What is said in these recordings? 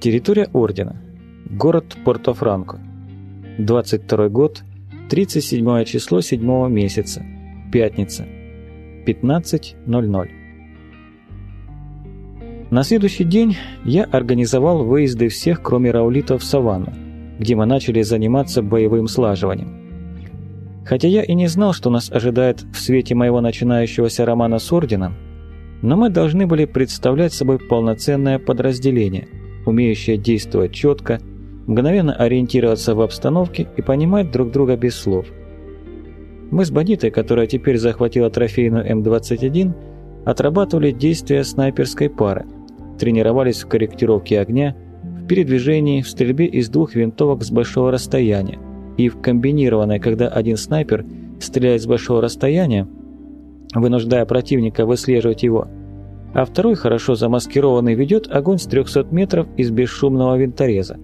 Территория Ордена. Город Порто-Франко. 22 год, 37 число 7 месяца. Пятница. 15.00. На следующий день я организовал выезды всех, кроме Раулита, в саванну, где мы начали заниматься боевым слаживанием. Хотя я и не знал, что нас ожидает в свете моего начинающегося романа с Орденом, но мы должны были представлять собой полноценное подразделение, умеющее действовать четко, мгновенно ориентироваться в обстановке и понимать друг друга без слов. Мы с Бонитой, которая теперь захватила трофейную М-21, отрабатывали действия снайперской пары, тренировались в корректировке огня, в передвижении, в стрельбе из двух винтовок с большого расстояния и в комбинированной, когда один снайпер стреляет с большого расстояния, вынуждая противника выслеживать его, а второй, хорошо замаскированный, ведет огонь с 300 метров из бесшумного винтореза.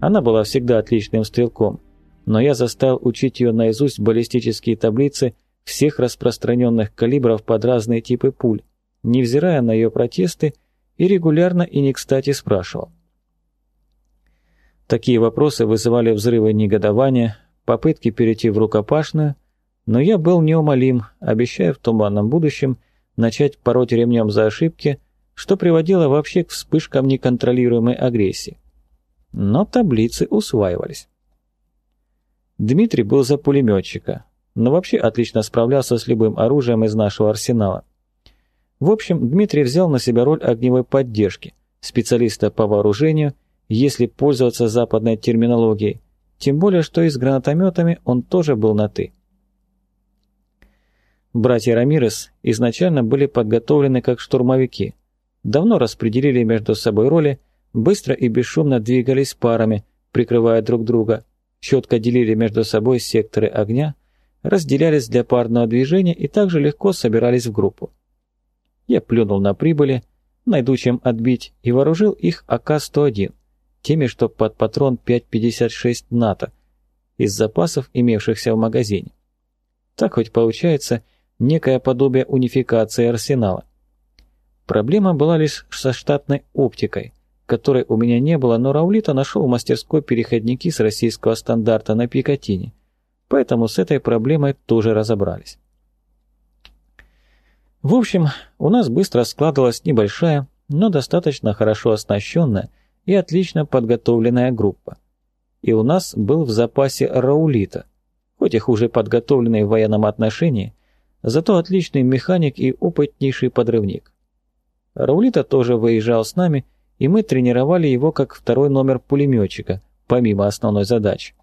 Она была всегда отличным стрелком, но я заставил учить ее наизусть баллистические таблицы всех распространенных калибров под разные типы пуль, невзирая на ее протесты, и регулярно и не кстати спрашивал. Такие вопросы вызывали взрывы негодования, попытки перейти в рукопашную, но я был неумолим, обещая в туманном будущем начать пороть ремнем за ошибки, что приводило вообще к вспышкам неконтролируемой агрессии. Но таблицы усваивались. Дмитрий был за пулеметчика, но вообще отлично справлялся с любым оружием из нашего арсенала. В общем, Дмитрий взял на себя роль огневой поддержки, специалиста по вооружению, если пользоваться западной терминологией, тем более, что и с гранатометами он тоже был на «ты». Братья Рамирес изначально были подготовлены как штурмовики, давно распределили между собой роли, быстро и бесшумно двигались парами, прикрывая друг друга, четко делили между собой секторы огня, разделялись для парного движения и также легко собирались в группу. Я плюнул на прибыли, найду чем отбить, и вооружил их АК-101, теми, что под патрон 5,56 НАТО, из запасов, имевшихся в магазине. Так хоть получается некое подобие унификации арсенала. Проблема была лишь со штатной оптикой, которой у меня не было, но Раулита нашел в мастерской переходники с российского стандарта на Пикатине, поэтому с этой проблемой тоже разобрались. В общем, у нас быстро складывалась небольшая, но достаточно хорошо оснащенная и отлично подготовленная группа. И у нас был в запасе Раулита, хоть и хуже подготовленный в военном отношении, зато отличный механик и опытнейший подрывник. Раулита тоже выезжал с нами, и мы тренировали его как второй номер пулеметчика, помимо основной задачи.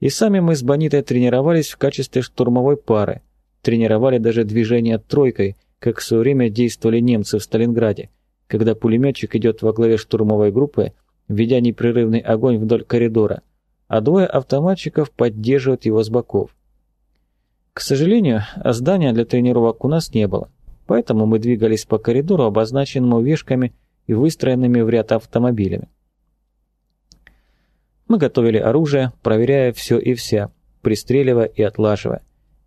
И сами мы с Бонитой тренировались в качестве штурмовой пары, тренировали даже движение тройкой, как в свое время действовали немцы в Сталинграде, когда пулеметчик идет во главе штурмовой группы, ведя непрерывный огонь вдоль коридора, а двое автоматчиков поддерживают его с боков. К сожалению, здания для тренировок у нас не было, поэтому мы двигались по коридору, обозначенному вешками и выстроенными в ряд автомобилями. Мы готовили оружие, проверяя все и вся, пристреливая и отлаживая.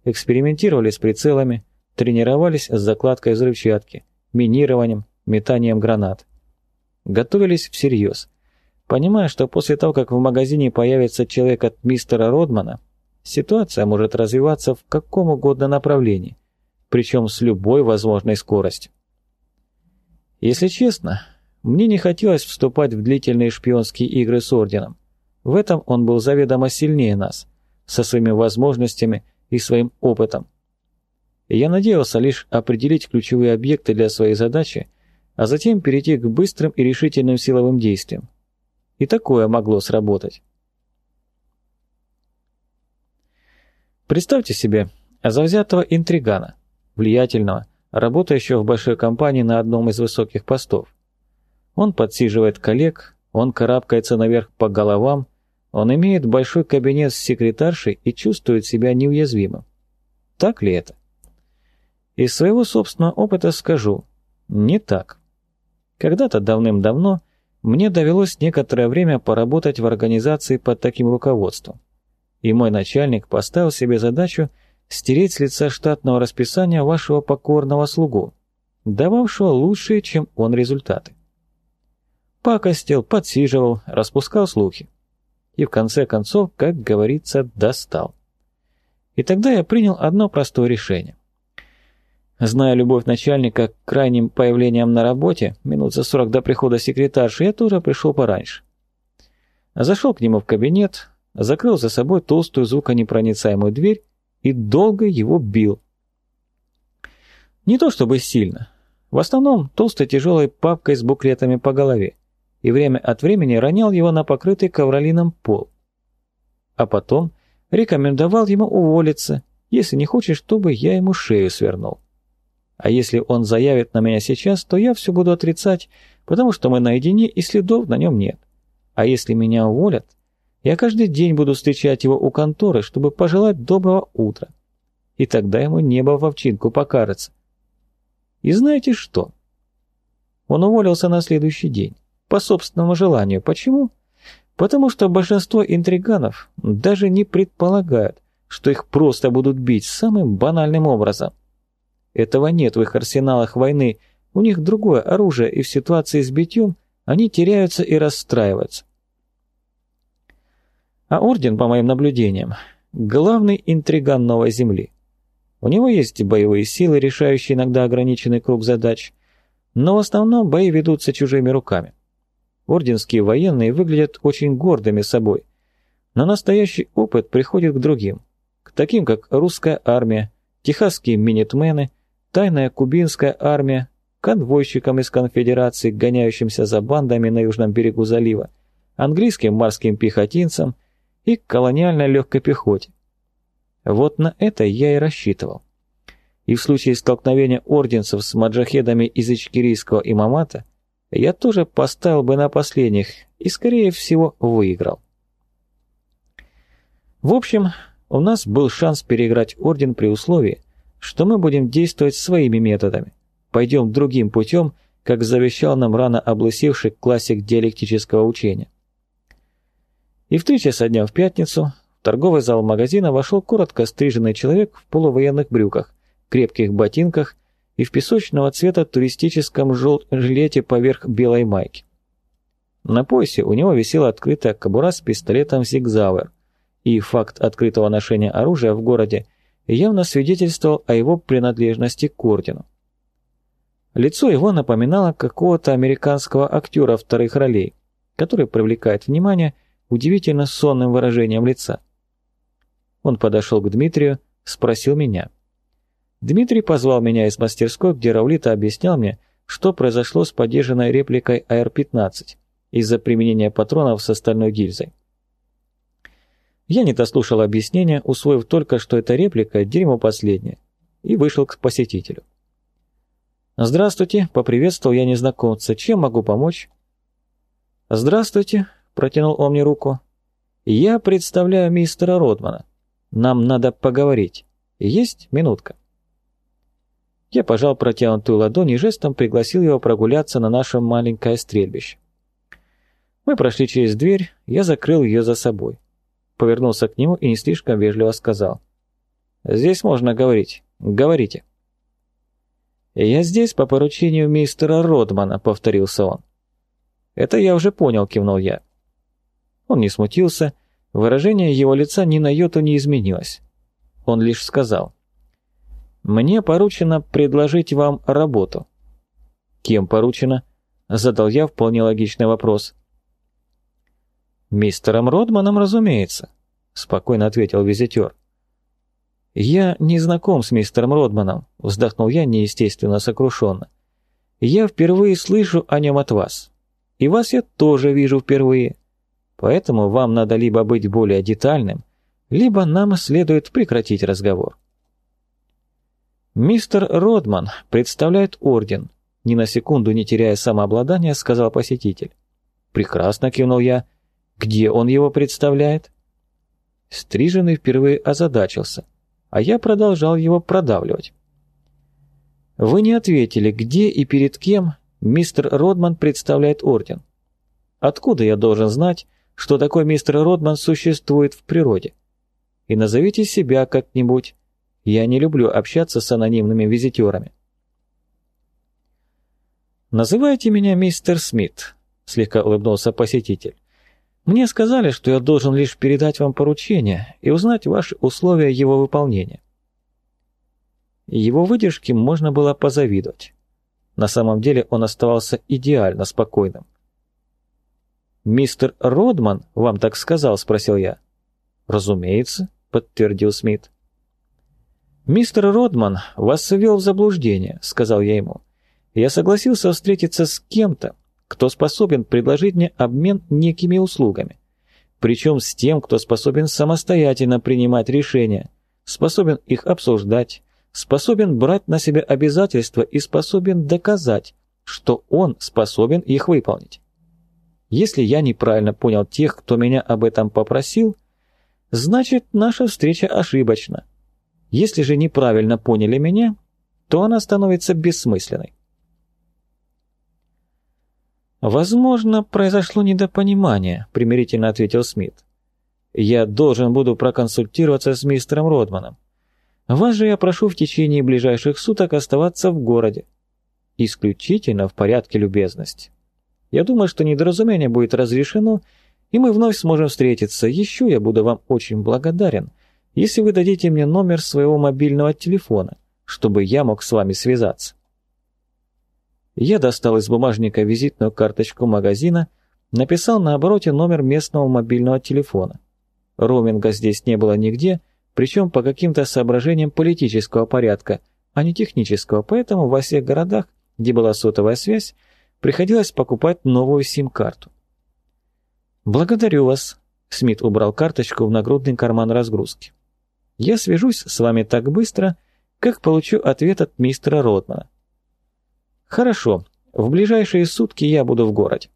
Экспериментировали с прицелами, тренировались с закладкой взрывчатки, минированием, метанием гранат. Готовились всерьез, понимая, что после того, как в магазине появится человек от мистера Родмана, ситуация может развиваться в каком угодно направлении, причем с любой возможной скоростью. Если честно, мне не хотелось вступать в длительные шпионские игры с Орденом. В этом он был заведомо сильнее нас, со своими возможностями и своим опытом. я надеялся лишь определить ключевые объекты для своей задачи, а затем перейти к быстрым и решительным силовым действиям. И такое могло сработать. Представьте себе завзятого интригана, влиятельного, работающего в большой компании на одном из высоких постов. Он подсиживает коллег, он карабкается наверх по головам, он имеет большой кабинет с секретаршей и чувствует себя неуязвимым. Так ли это? Из своего собственного опыта скажу, не так. Когда-то давным-давно мне довелось некоторое время поработать в организации под таким руководством и мой начальник поставил себе задачу стереть с лица штатного расписания вашего покорного слугу, дававшего лучшие, чем он, результаты. Пакостил, подсиживал, распускал слухи. И в конце концов, как говорится, достал. И тогда я принял одно простое решение. Зная любовь начальника к крайним появлениям на работе, минут за сорок до прихода секретарши, я тоже пришел пораньше. Зашел к нему в кабинет, закрыл за собой толстую звуконепроницаемую дверь и долго его бил. Не то чтобы сильно. В основном толстой тяжелой папкой с буклетами по голове и время от времени ронял его на покрытый ковролином пол. А потом рекомендовал ему уволиться, если не хочешь, чтобы я ему шею свернул. А если он заявит на меня сейчас, то я все буду отрицать, потому что мы наедине и следов на нем нет. А если меня уволят, я каждый день буду встречать его у конторы, чтобы пожелать доброго утра. И тогда ему небо в овчинку покажется. И знаете что? Он уволился на следующий день, по собственному желанию. Почему? Потому что большинство интриганов даже не предполагают, что их просто будут бить самым банальным образом. Этого нет в их арсеналах войны, у них другое оружие, и в ситуации с битьем они теряются и расстраиваются. А Орден, по моим наблюдениям, главный интриган Новой Земли. У него есть боевые силы, решающие иногда ограниченный круг задач, но в основном бои ведутся чужими руками. Орденские военные выглядят очень гордыми собой, но настоящий опыт приходит к другим, к таким как русская армия, техасские минитмены, тайная кубинская армия, конвойщикам из конфедерации, гоняющимся за бандами на южном берегу залива, английским морским пехотинцам и колониальной легкой пехоте. Вот на это я и рассчитывал. И в случае столкновения орденцев с маджахедами из ичкерийского имамата я тоже поставил бы на последних и, скорее всего, выиграл. В общем, у нас был шанс переиграть орден при условии, что мы будем действовать своими методами, пойдем другим путем, как завещал нам рано облысевший классик диалектического учения. И в три часа дня в пятницу в торговый зал магазина вошел коротко стриженный человек в полувоенных брюках, крепких ботинках и в песочного цвета туристическом жилете поверх белой майки. На поясе у него висела открытая кобура с пистолетом «Зигзауэр», и факт открытого ношения оружия в городе явно свидетельствовал о его принадлежности к ордену. Лицо его напоминало какого-то американского актера вторых ролей, который привлекает внимание удивительно сонным выражением лица. Он подошел к Дмитрию, спросил меня. Дмитрий позвал меня из мастерской, где Раулита объяснял мне, что произошло с подержанной репликой АР-15 из-за применения патронов с остальной гильзой. Я не дослушал объяснения, усвоив только, что эта реплика – дерьмо последнее, и вышел к посетителю. «Здравствуйте», – поприветствовал я незнакомца. «Чем могу помочь?» «Здравствуйте», – протянул он мне руку. «Я представляю мистера Родмана. Нам надо поговорить. Есть минутка?» Я пожал протянутую ладонь и жестом пригласил его прогуляться на наше маленькое стрельбище. Мы прошли через дверь, я закрыл ее за собой. Повернулся к нему и не слишком вежливо сказал. «Здесь можно говорить. Говорите». «Я здесь по поручению мистера Родмана», — повторился он. «Это я уже понял», — кивнул я. Он не смутился, Выражение его лица ни на йоту не изменилось. Он лишь сказал. «Мне поручено предложить вам работу». «Кем поручено?» — задал я вполне логичный вопрос. «Мистером Родманом, разумеется», — спокойно ответил визитер. «Я не знаком с мистером Родманом», — вздохнул я неестественно сокрушенно. «Я впервые слышу о нем от вас. И вас я тоже вижу впервые. Поэтому вам надо либо быть более детальным, либо нам следует прекратить разговор. «Мистер Родман представляет орден», — ни на секунду не теряя самообладания, сказал посетитель. «Прекрасно», — кивнул я. «Где он его представляет?» Стриженный впервые озадачился, а я продолжал его продавливать. «Вы не ответили, где и перед кем мистер Родман представляет орден. Откуда я должен знать, что такой мистер Родман существует в природе. И назовите себя как-нибудь. Я не люблю общаться с анонимными визитерами. «Называйте меня мистер Смит», — слегка улыбнулся посетитель. «Мне сказали, что я должен лишь передать вам поручение и узнать ваши условия его выполнения». Его выдержке можно было позавидовать. На самом деле он оставался идеально спокойным. «Мистер Родман вам так сказал?» – спросил я. «Разумеется», – подтвердил Смит. «Мистер Родман вас ввел в заблуждение», – сказал я ему. «Я согласился встретиться с кем-то, кто способен предложить мне обмен некими услугами. Причем с тем, кто способен самостоятельно принимать решения, способен их обсуждать, способен брать на себя обязательства и способен доказать, что он способен их выполнить. Если я неправильно понял тех, кто меня об этом попросил, значит, наша встреча ошибочна. Если же неправильно поняли меня, то она становится бессмысленной. «Возможно, произошло недопонимание», — примирительно ответил Смит. «Я должен буду проконсультироваться с мистером Родманом. Вас же я прошу в течение ближайших суток оставаться в городе. Исключительно в порядке любезности. Я думаю, что недоразумение будет разрешено, и мы вновь сможем встретиться. Еще я буду вам очень благодарен, если вы дадите мне номер своего мобильного телефона, чтобы я мог с вами связаться. Я достал из бумажника визитную карточку магазина, написал на обороте номер местного мобильного телефона. Роуминга здесь не было нигде, причем по каким-то соображениям политического порядка, а не технического, поэтому во всех городах, где была сотовая связь, приходилось покупать новую сим-карту. «Благодарю вас», — Смит убрал карточку в нагрудный карман разгрузки. «Я свяжусь с вами так быстро, как получу ответ от мистера Ротмана». «Хорошо, в ближайшие сутки я буду в городе».